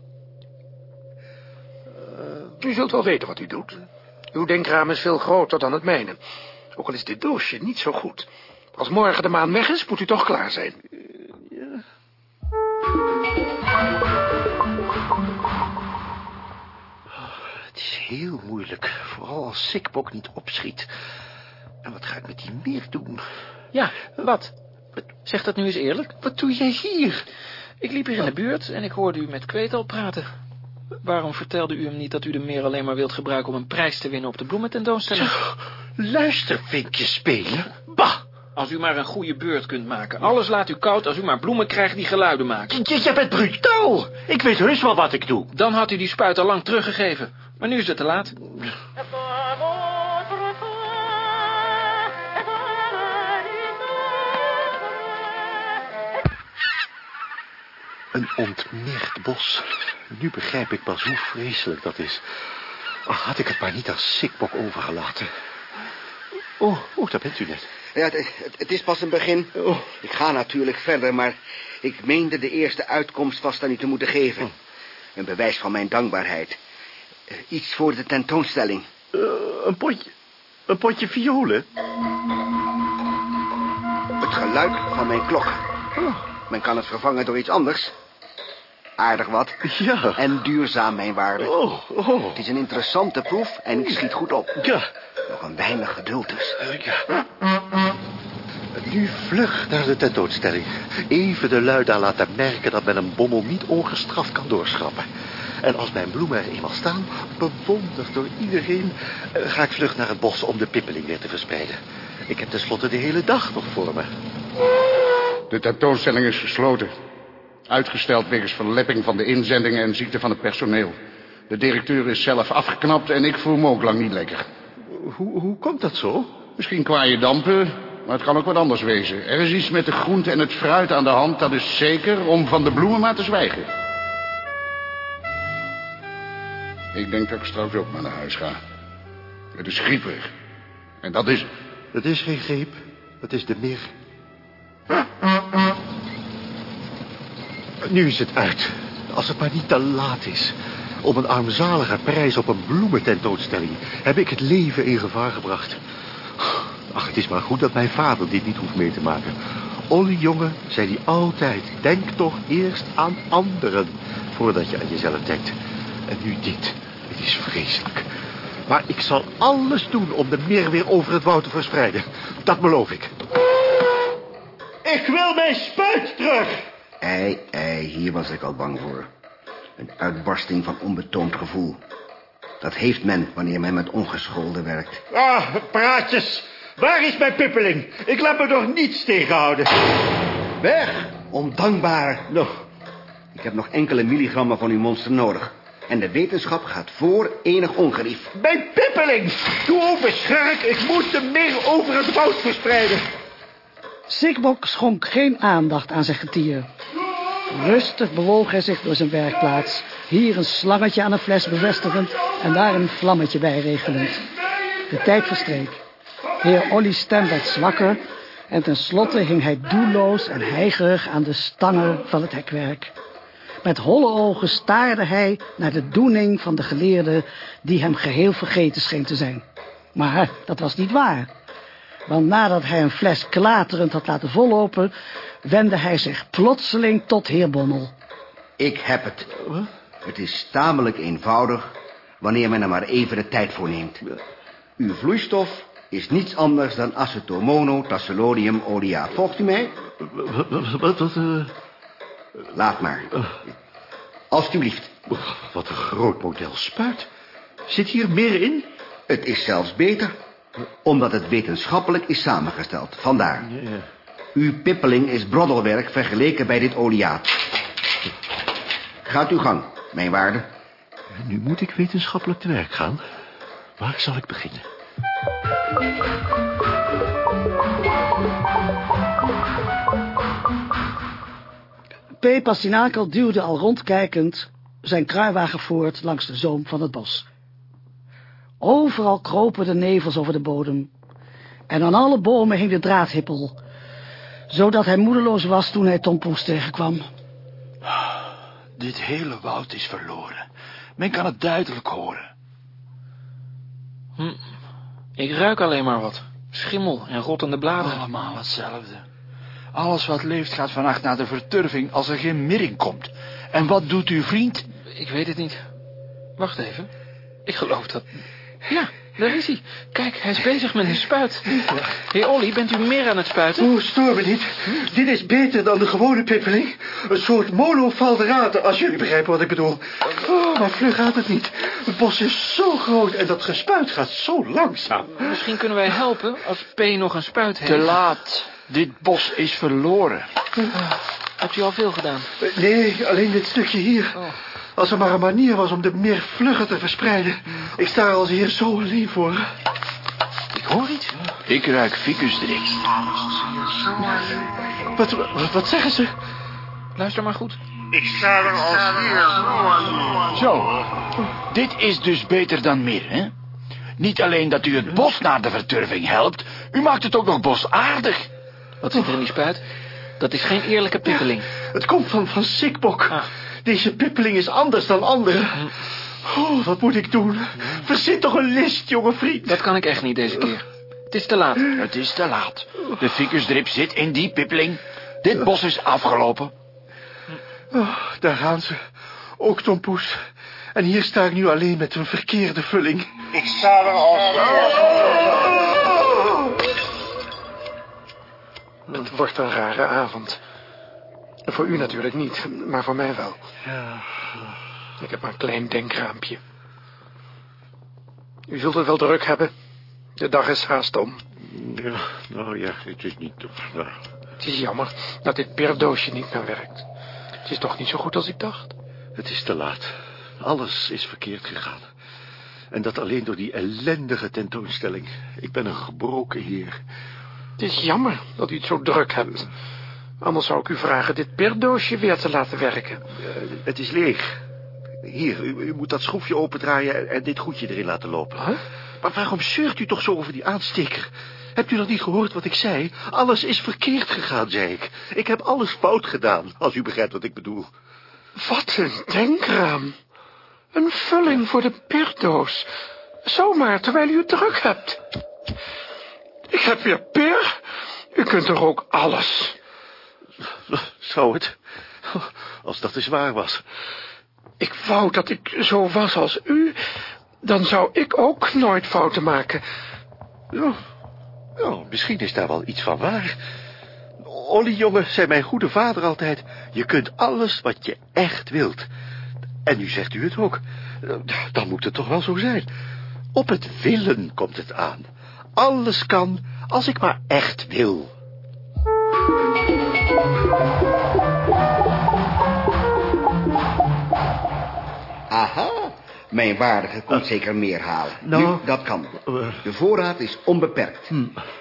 U zult wel weten wat u doet. Uw denkraam is veel groter dan het mijne. Ook al is dit doosje niet zo goed. Als morgen de maan weg is, moet u toch klaar zijn. Ja. het is heel moeilijk. Vooral als Sikbok niet opschiet. En wat ga ik met die meer doen? Ja, wat? Zeg dat nu eens eerlijk. Wat doe jij hier? Ik liep hier in de buurt en ik hoorde u met Kweetal praten. Waarom vertelde u hem niet dat u de meer alleen maar wilt gebruiken... om een prijs te winnen op de bloemententoonstelling? Luistervinkjes spelen? Bah! Als u maar een goede beurt kunt maken. Alles laat u koud als u maar bloemen krijgt die geluiden maken. Je, je bent brutaal. Ik weet heus wel wat ik doe. Dan had u die spuit al lang teruggegeven. Maar nu is het te laat. Een ontmerkt bos. Nu begrijp ik pas hoe vreselijk dat is. Ach, had ik het maar niet als sikbok overgelaten. Oh, oh, daar bent u net. Ja, het, het is pas een begin. Oh. Ik ga natuurlijk verder, maar ik meende de eerste uitkomst vast aan u te moeten geven. Oh. Een bewijs van mijn dankbaarheid. Uh, iets voor de tentoonstelling. Uh, een potje... Een potje violen? Het geluid van mijn klok. Oh. Men kan het vervangen door iets anders. Aardig wat. Ja. En duurzaam, mijn waarde. Oh, oh. Het is een interessante proef en ik schiet goed op. Ja. Nog een weinig geduld dus. Ja. Nu vlug naar de tentoonstelling. Even de luida laten merken dat men een bommel niet ongestraft kan doorschrappen. En als mijn bloemen er eenmaal staan, bewonderd door iedereen... Uh, ga ik vlug naar het bos om de pippeling weer te verspreiden. Ik heb tenslotte de hele dag nog voor me. De tentoonstelling is gesloten. Uitgesteld wegens verlepping van de inzendingen en ziekte van het personeel. De directeur is zelf afgeknapt en ik voel me ook lang niet lekker. Hoe, hoe komt dat zo? Misschien kwaaie dampen, maar het kan ook wat anders wezen. Er is iets met de groente en het fruit aan de hand, dat is zeker, om van de bloemen maar te zwijgen. Ik denk dat ik straks ook maar naar huis ga. Het is grieperig. En dat is het. Is geen greep, het is de mir. Nu is het uit. Als het maar niet te laat is. Om een armzalige prijs op een bloemententoonstelling heb ik het leven in gevaar gebracht. Ach, het is maar goed dat mijn vader dit niet hoeft mee te maken. Olly, jongen, zei hij altijd, denk toch eerst aan anderen... voordat je aan jezelf denkt. En nu dit. Het is vreselijk. Maar ik zal alles doen om de meer weer over het woud te verspreiden. Dat beloof ik. Ik wil mijn spuit terug! Ei, ei, hier was ik al bang voor. Een uitbarsting van onbetoond gevoel. Dat heeft men wanneer men met ongescholden werkt. Ah, praatjes. Waar is mijn pippeling? Ik laat me door niets tegenhouden. Weg, ondankbare. Nog. Ik heb nog enkele milligrammen van uw monster nodig. En de wetenschap gaat voor enig ongerief. Mijn pippeling! Doe open, schurk. Ik moet de meer over het woud verspreiden. Sikbok schonk geen aandacht aan zijn getier. Rustig bewoog hij zich door zijn werkplaats. Hier een slangetje aan een fles bevestigend en daar een vlammetje bij regelend. De tijd verstreek. Heer Olly's stem werd zwakker en tenslotte hing hij doelloos en heigerig aan de stangen van het hekwerk. Met holle ogen staarde hij naar de doening van de geleerde die hem geheel vergeten scheen te zijn. Maar dat was niet waar. Want nadat hij een fles klaterend had laten vollopen, wendde hij zich plotseling tot heer Bommel. Ik heb het. Het is tamelijk eenvoudig wanneer men er maar even de tijd voor neemt. Uw vloeistof is niets anders dan acetomonotasselonium oleaat. Volgt u mij? Wat, wat, eh, Laat maar. Alsjeblieft. Wat een groot model spuit. Zit hier meer in? Het is zelfs beter, omdat het wetenschappelijk is samengesteld. Vandaar. Uw pippeling is broddelwerk vergeleken bij dit oliaat. Gaat uw gang, mijn waarde. Nu moet ik wetenschappelijk te werk gaan. Waar zal ik beginnen? P. Pastinakel duwde al rondkijkend zijn kruiwagen voort langs de zoom van het bos. Overal kropen de nevels over de bodem. En aan alle bomen hing de draadhippel, zodat hij moedeloos was toen hij Tom Poes tegenkwam. Dit hele woud is verloren. Men kan het duidelijk horen. Hm. Ik ruik alleen maar wat. Schimmel en rottende bladeren. Allemaal hetzelfde. Alles wat leeft gaat vannacht naar de verturving als er geen mirring komt. En wat doet uw vriend? Ik weet het niet. Wacht even. Ik geloof dat... Ja, daar is hij. Kijk, hij is bezig met een spuit. Heer Olly, bent u meer aan het spuiten? Oeh, stoor me niet. Dit is beter dan de gewone pippeling. Een soort monofalderator, als jullie begrijpen wat ik bedoel. Oh, maar vlug gaat het niet. Het bos is zo groot en dat gespuit gaat zo langzaam. Misschien kunnen wij helpen als P nog een spuit heeft. Te laat. Dit bos is verloren. Hebt u al veel gedaan? Nee, alleen dit stukje hier. Als er maar een manier was om de meer vlugger te verspreiden. Ik sta er als hier zo alleen voor. Ik hoor iets. Ik ruik ficusdrift. Wat, wat, wat zeggen ze? Luister maar goed. Ik sta er als hier. Zo. Dit is dus beter dan meer, hè? Niet alleen dat u het bos naar de verturving helpt, u maakt het ook nog bosaardig. Wat zit er in die spuit? Dat is geen eerlijke pippeling. Het komt van, van Sikbok. Deze pippeling is anders dan andere. Oh, wat moet ik doen? Verzin toch een list, jonge vriend. Dat kan ik echt niet deze keer. Het is te laat. Het is te laat. De ficusdrip zit in die pippeling. Dit bos is afgelopen. Oh, daar gaan ze. Ook Tom Poes. En hier sta ik nu alleen met een verkeerde vulling. Ik sta er als Het wordt een rare avond. Voor u natuurlijk niet, maar voor mij wel. Ja. Ik heb maar een klein denkraampje. U zult het wel druk hebben. De dag is haast om. Ja, nou ja, het is niet... Nou, Het is jammer dat dit perdoosje niet meer werkt. Het is toch niet zo goed als ik dacht. het is te laat. Alles is verkeerd gegaan. En dat alleen door die ellendige tentoonstelling. Ik ben een gebroken heer. Het is jammer dat u het zo druk hebt. Anders zou ik u vragen dit perdoosje weer te laten werken. Eh, het is leeg. Hier, u, u moet dat schroefje opendraaien en dit goedje erin laten lopen. Maar waarom zeurt u toch zo over die aansteker? Hebt u nog niet gehoord wat ik zei? Alles is verkeerd gegaan, zei ik. Ik heb alles fout gedaan, als u begrijpt wat ik bedoel. Wat een denkraam. Een vulling voor de perdoos. Zomaar, terwijl u het druk hebt. Ik heb weer per. U kunt toch ook alles? Zou het? Als dat eens waar was. Ik wou dat ik zo was als u. Dan zou ik ook nooit fouten maken. Ja, misschien is daar wel iets van waar. Olly, jongen, zei mijn goede vader altijd... je kunt alles wat je echt wilt. En nu zegt u het ook. Dan moet het toch wel zo zijn. Op het willen komt het aan. Alles kan, als ik maar echt wil. Mijn waardige komt zeker meer halen. nou, nu, dat kan. De voorraad is onbeperkt.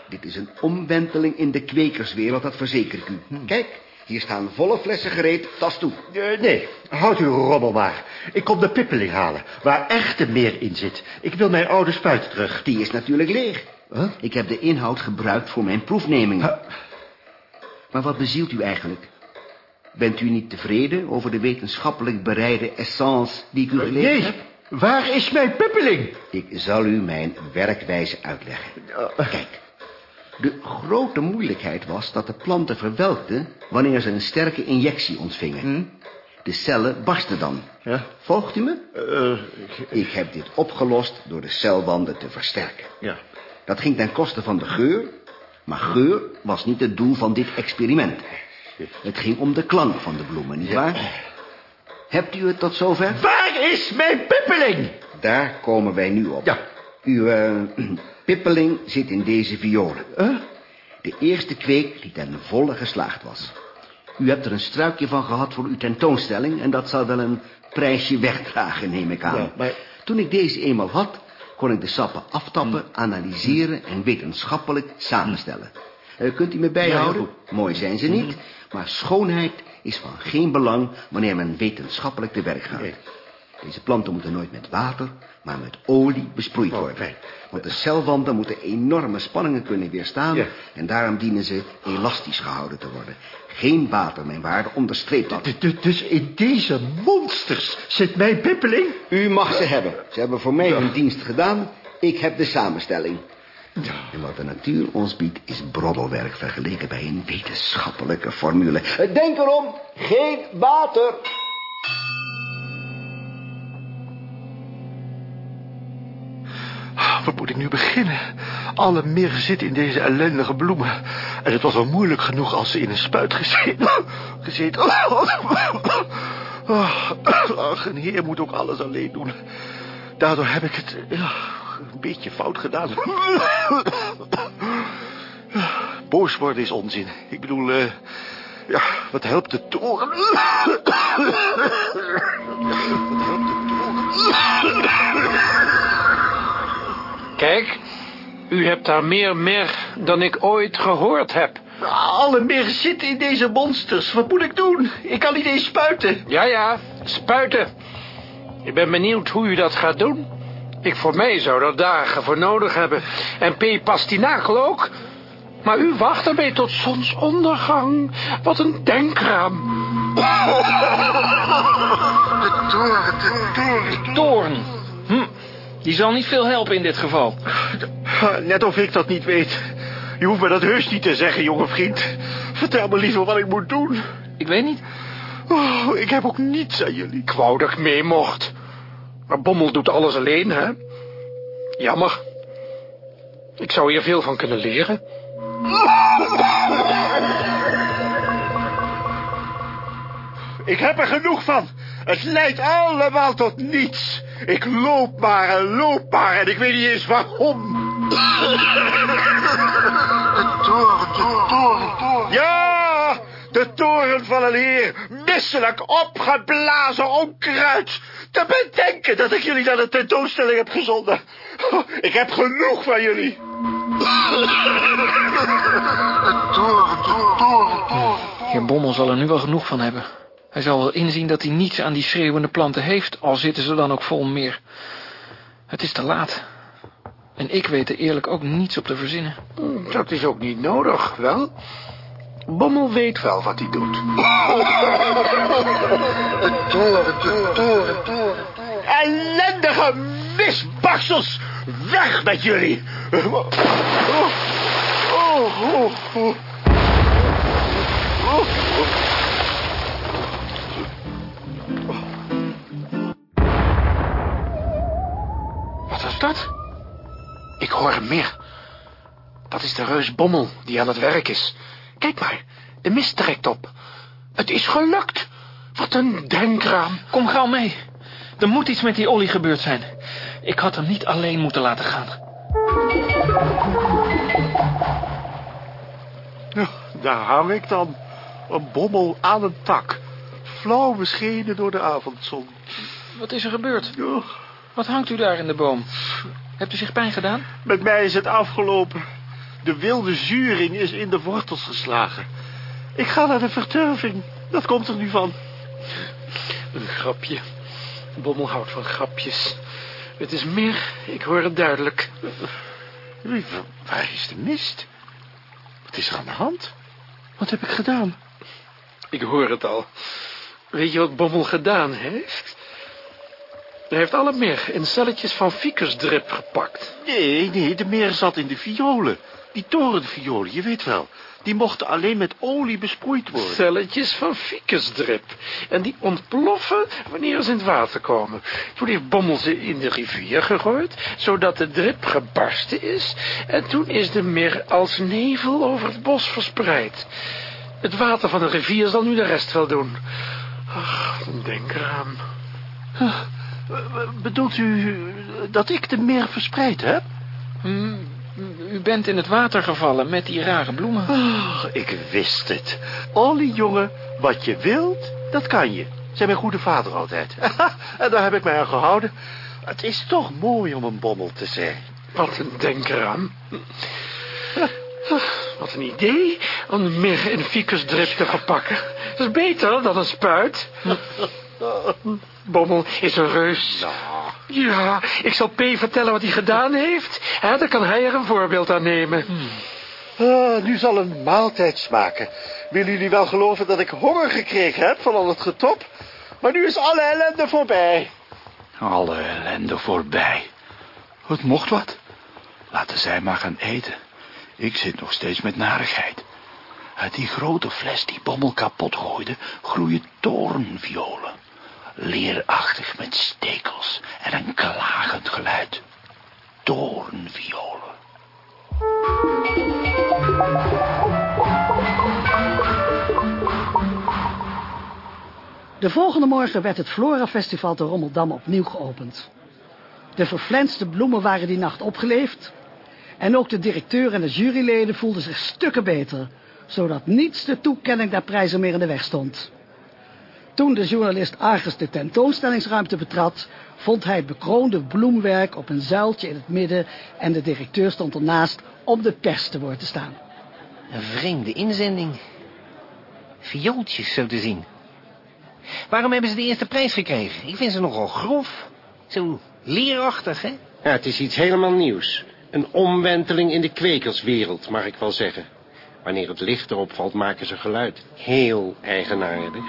Dit is een omwenteling in de kwekerswereld, dat verzeker ik u. Kijk, hier staan volle flessen gereed, tas toe. Eh, nee, houd uw rommel maar. Ik kom de pippeling halen, waar echte meer in zit. Ik wil mijn oude spuit terug. Die is natuurlijk leeg. Ik heb de inhoud gebruikt voor mijn proefnemingen. Maar wat bezielt u eigenlijk? Bent u niet tevreden over de wetenschappelijk bereide essence die ik u geleverd Nee, heb? Waar is mijn pippeling? Ik zal u mijn werkwijze uitleggen. Kijk, de grote moeilijkheid was dat de planten verwelkten... wanneer ze een sterke injectie ontvingen. De cellen barsten dan. Ja? Volgt u me? Eh, Ik heb dit opgelost door de celwanden te versterken. ja. Dat ging ten koste van de geur, maar geur was niet het doel van dit experiment. Het ging om de klank van de bloemen, nietwaar? Hebt u het tot zover? Waar is mijn pippeling? Daar komen wij nu op. Ja. Uw eh, [CLEARS THROAT] pippeling zit in deze violen. De eerste kweek die ten volle geslaagd was. U hebt er een struikje van gehad voor uw tentoonstelling... en dat zal wel een prijsje wegdragen, neem ik aan. Ja, maar- Toen ik deze eenmaal had, kon ik de sappen aftappen, analyseren... en wetenschappelijk samenstellen. Eh, kunt u me bijhouden? Ja, Mooi zijn ze niet, maar schoonheid is van geen belang... wanneer men wetenschappelijk te werk gaat. Deze planten moeten nooit met water, maar met olie besproeid worden. Want de celwanden moeten enorme spanningen kunnen weerstaan... Ja. en daarom dienen ze elastisch gehouden te worden. Geen water, mijn waarde, onderstreept dat. Dus in deze monsters zit mijn pippeling? U mag ze hebben. Ze hebben voor mij hun dienst gedaan. Ik heb de samenstelling. En wat de natuur ons biedt is broddelwerk vergeleken bij een wetenschappelijke formule. Denk erom, geen water. Waar moet ik nu beginnen? Alle meer zit in deze ellendige bloemen. En het was al moeilijk genoeg als ze in een spuit gezeten... [LAUGHS] gezeten... Ach, een heer moet ook alles alleen doen. Daardoor heb ik het ja, een beetje fout gedaan. Boos worden is onzin. Ik bedoel, eh, ja, wat helpt de toren? Wat helpt de Kijk, u hebt daar meer mer dan ik ooit gehoord heb. Alle meer zitten in deze monsters. Wat moet ik doen? Ik kan niet eens spuiten. Ja, ja, spuiten. Ik ben benieuwd hoe u dat gaat doen. Ik voor mij zou er dagen voor nodig hebben. En P. Pastinakel ook. Maar u wacht ermee tot zonsondergang. Wat een denkraam. De toren, de toren. Toorn. Hm. Die zal niet veel helpen in dit geval. Net of ik dat niet weet. Je hoeft me dat heus niet te zeggen, jonge vriend. Vertel me liever wat ik moet doen. Ik weet niet. Oh, ik heb ook niets aan jullie. Ik wou dat ik mee mocht. Maar Bommel doet alles alleen, hè? Jammer. Ik zou hier veel van kunnen leren. Ik heb er genoeg van. Het leidt allemaal tot niets. Ik loop maar en loop maar en ik weet niet eens waarom. De toren, de toren, toren. Ja, de toren van een heer. Misselijk opgeblazen onkruid. Te bedenken dat ik jullie naar de tentoonstelling heb gezonden. Ik heb genoeg van jullie. Toren. Heer Bommel zal er nu wel genoeg van hebben. Hij zal wel inzien dat hij niets aan die schreeuwende planten heeft, al zitten ze dan ook vol meer. Het is te laat. En ik weet er eerlijk ook niets op te verzinnen. Dat is ook niet nodig, wel? Bommel weet wel wat hij doet. Toren, toren, toren. Ellendige misbaksels! Weg met jullie! Oh, oh, oh, oh. Oh, Wat was dat? Ik hoor hem meer. Dat is de reus Bommel die aan het werk is. Kijk maar, de mist trekt op. Het is gelukt. Wat een denkraam. Kom gauw mee. Er moet iets met die olie gebeurd zijn. Ik had hem niet alleen moeten laten gaan. Ja, daar hang ik dan. Een bommel aan een tak. Flauw beschenen door de avondzon. Wat is er gebeurd? Wat hangt u daar in de boom? Hebt u zich pijn gedaan? Met mij is het afgelopen. De wilde zuring is in de wortels geslagen. Ik ga naar de verturving. Dat komt er nu van. Een grapje. Bommel houdt van grapjes. Het is meer, ik hoor het duidelijk. Waar is de mist? Wat is er aan de hand? Wat heb ik gedaan? Ik hoor het al. Weet je wat Bommel gedaan heeft? Hij heeft alle meer in celletjes van ficusdrip gepakt. Nee, nee, de meer zat in de violen. Die torenviolen, je weet wel. Die mochten alleen met olie besproeid worden. Celletjes van ficusdrip. En die ontploffen wanneer ze in het water komen. Toen heeft Bommel ze in de rivier gegooid, zodat de drip gebarsten is. En toen is de mer als nevel over het bos verspreid. Het water van de rivier zal nu de rest wel doen. Ach, denk eraan. Bedoelt u dat ik de meer verspreid heb? Hm, u bent in het water gevallen met die rare bloemen. Oh, ik wist het. Olly, jongen, wat je wilt, dat kan je. Zei mijn goede vader altijd. [LAUGHS] en daar heb ik mij aan gehouden. Het is toch mooi om een bommel te zijn. Wat een denker aan. Wat een idee om de mer in ficusdrip te verpakken. Dat is beter dan een spuit. [LAUGHS] Bommel is een reus. Ja, ik zal P vertellen wat hij gedaan heeft. Hè, dan kan hij er een voorbeeld aan nemen. Ah, nu zal een maaltijd smaken. Willen jullie wel geloven dat ik honger gekregen heb van al het getop? Maar nu is alle ellende voorbij. Alle ellende voorbij. Het mocht wat. Laten zij maar gaan eten. Ik zit nog steeds met narigheid. Uit die grote fles die Bommel kapot gooide, groeien torenviolen. Leerachtig met stekels en een klagend geluid. Torenviolen. De volgende morgen werd het Flora-festival te Rommeldam opnieuw geopend. De verflenste bloemen waren die nacht opgeleefd. En ook de directeur en de juryleden voelden zich stukken beter, zodat niets de toekenning der prijzen meer in de weg stond. Toen de journalist Argus de tentoonstellingsruimte betrad, vond hij het bekroonde bloemwerk op een zuiltje in het midden en de directeur stond ernaast om de pers te woord te staan. Een vreemde inzending. Viooltjes, zo te zien. Waarom hebben ze de eerste prijs gekregen? Ik vind ze nogal grof. Zo leerachtig, hè? Ja, het is iets helemaal nieuws. Een omwenteling in de kwekerswereld, mag ik wel zeggen. Wanneer het licht erop valt, maken ze geluid. Heel eigenaardig.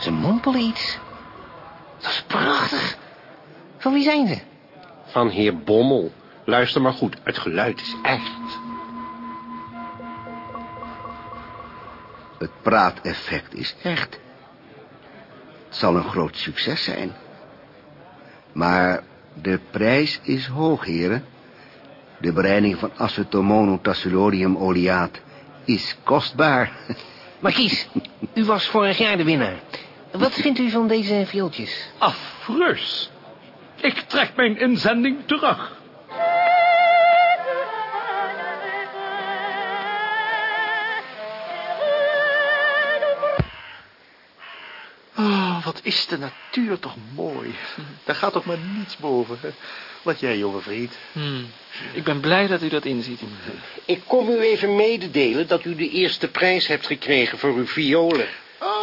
Ze mompelen iets. Dat is prachtig. Van wie zijn ze? Van heer Bommel. Luister maar goed, het geluid is echt. Het praateffect is echt. Het zal een groot succes zijn. Maar de prijs is hoog, heren. De bereiding van acetomonotassylorium oleaat is kostbaar. Markies, u was vorig jaar de winnaar. Wat vindt u van deze viooltjes? Afreus. Ik trek mijn inzending terug. Oh, wat is de natuur toch mooi. Daar gaat toch maar niets boven. Hè? Wat jij, jonge vriend. Hmm. Ik ben blij dat u dat inziet. Ik kom u even mededelen dat u de eerste prijs hebt gekregen voor uw violen.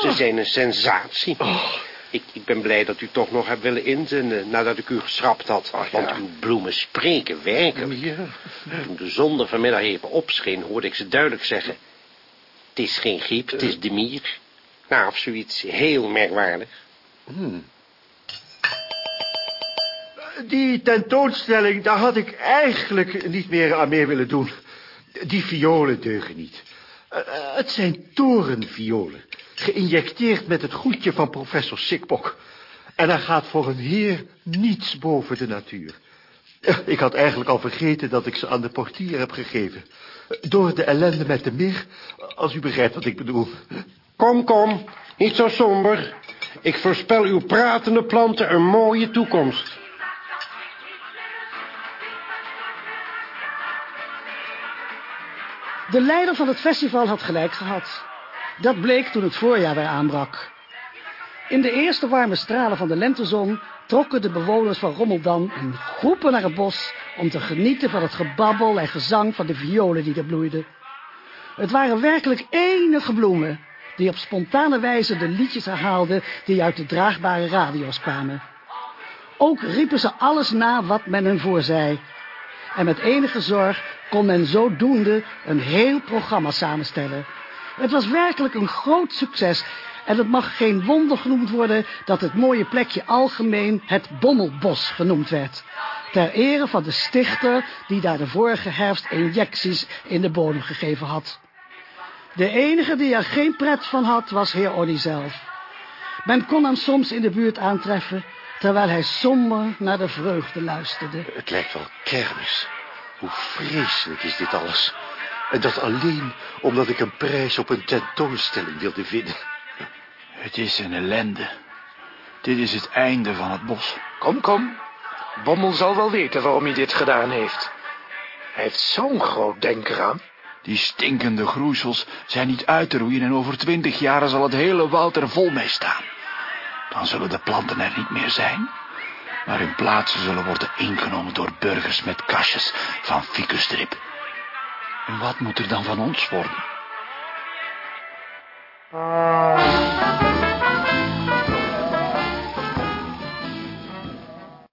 Ze zijn een sensatie. Oh, Ik, ik ben blij dat u toch nog hebt willen inzenden nadat ik u geschrapt had. Want uw bloemen spreken werkelijk. Toen de zon er vanmiddag even opscheen, hoorde ik ze duidelijk zeggen. Het is geen griep, het is de mier. Nou, of zoiets heel merkwaardig. Hmm. Die tentoonstelling, daar had ik eigenlijk niet meer aan mee willen doen. Die violen deugen niet. Uh, het zijn torenviolen, geïnjecteerd met het goedje van professor Sikbok. En er gaat voor een heer niets boven de natuur. Ik had eigenlijk al vergeten dat ik ze aan de portier heb gegeven. Door de ellende met de mir, als u begrijpt wat ik bedoel. Kom, kom, niet zo somber. Ik voorspel uw pratende planten een mooie toekomst. De leider van het festival had gelijk gehad. Dat bleek toen het voorjaar weer aanbrak. In de eerste warme stralen van de lentezon trokken de bewoners van Rommeldam in groepen naar het bos om te genieten van het gebabbel en gezang van de violen die er bloeiden. Het waren werkelijk enige bloemen die op spontane wijze de liedjes herhaalden die uit de draagbare radio's kwamen. Ook riepen ze alles na wat men hen voorzei. En met enige zorg kon men zodoende een heel programma samenstellen. Het was werkelijk een groot succes en het mag geen wonder genoemd worden dat het mooie plekje algemeen het Bommelbos genoemd werd. Ter ere van de stichter die daar de vorige herfst injecties in de bodem gegeven had. De enige die er geen pret van had was heer Oddy zelf. Men kon hem soms in de buurt aantreffen terwijl hij somber naar de vreugde luisterde. Het lijkt wel kermis. Hoe vreselijk is dit alles. En dat alleen omdat ik een prijs op een tentoonstelling wilde winnen. Het is een ellende. Dit is het einde van het bos. Kom, kom. Bommel zal wel weten waarom hij dit gedaan heeft. Hij heeft zo'n groot denker aan. Die stinkende groeisels zijn niet uit te roeien en over twintig jaar zal het hele woud er vol mee staan. Dan zullen de planten er niet meer zijn, maar hun plaatsen zullen worden ingenomen door burgers met kastjes van ficusstrip. En wat moet er dan van ons worden?